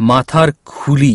মাথার খুলি।